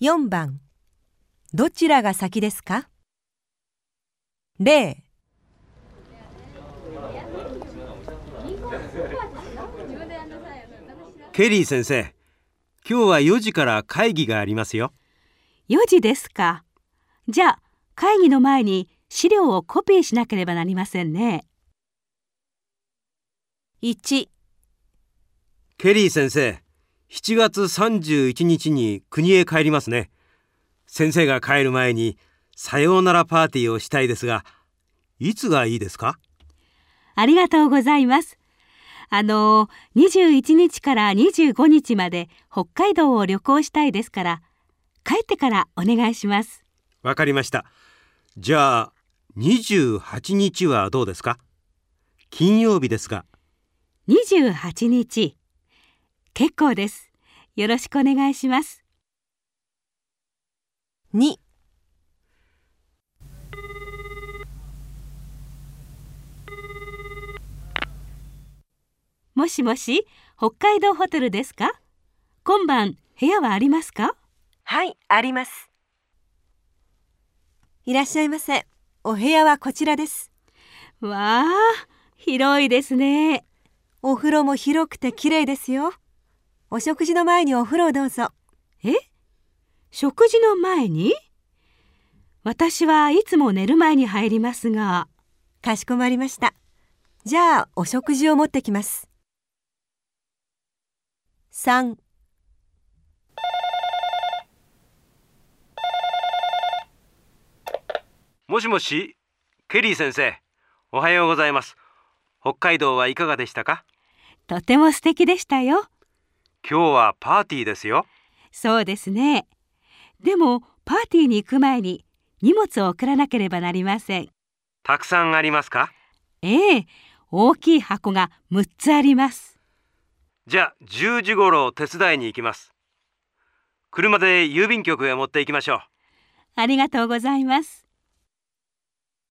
4番どちらが先ですか？0ケリー先生、今日は4時から会議がありますよ。4時ですか。じゃあ会議の前に資料をコピーしなければなりませんね。1ケリー先生、7月31日に国へ帰りますね。先生が帰る前にさようならパーティーをしたいですが、いつがいいですか？ありがとうございます。あの21日から25日まで北海道を旅行したいですから帰ってからお願いします。わかりました。じゃあ、28日はどうですか？金曜日ですが。28日結構です。よろしくお願いします。2もしもし北海道ホテルですか？今晩部屋はありますか？はいあります。いらっしゃいませ。お部屋はこちらです。わあ広いですね。お風呂も広くて綺麗ですよお食事の前にお風呂をどうぞ。え？食事の前に？私はいつも寝る前に入りますが。かしこまりました。じゃあお食事を持ってきます。3もしもし、ケリー先生、おはようございます。北海道はいかがでしたか？とても素敵でしたよ。今日はパーティーですよ。そうですね。でもパーティーに行く前に荷物を送らなければなりません。たくさんありますか？ええ、大きい箱が6つあります。じゃあ、10時頃手伝いに行きます。車で郵便局へ持って行きましょう。ありがとうございます。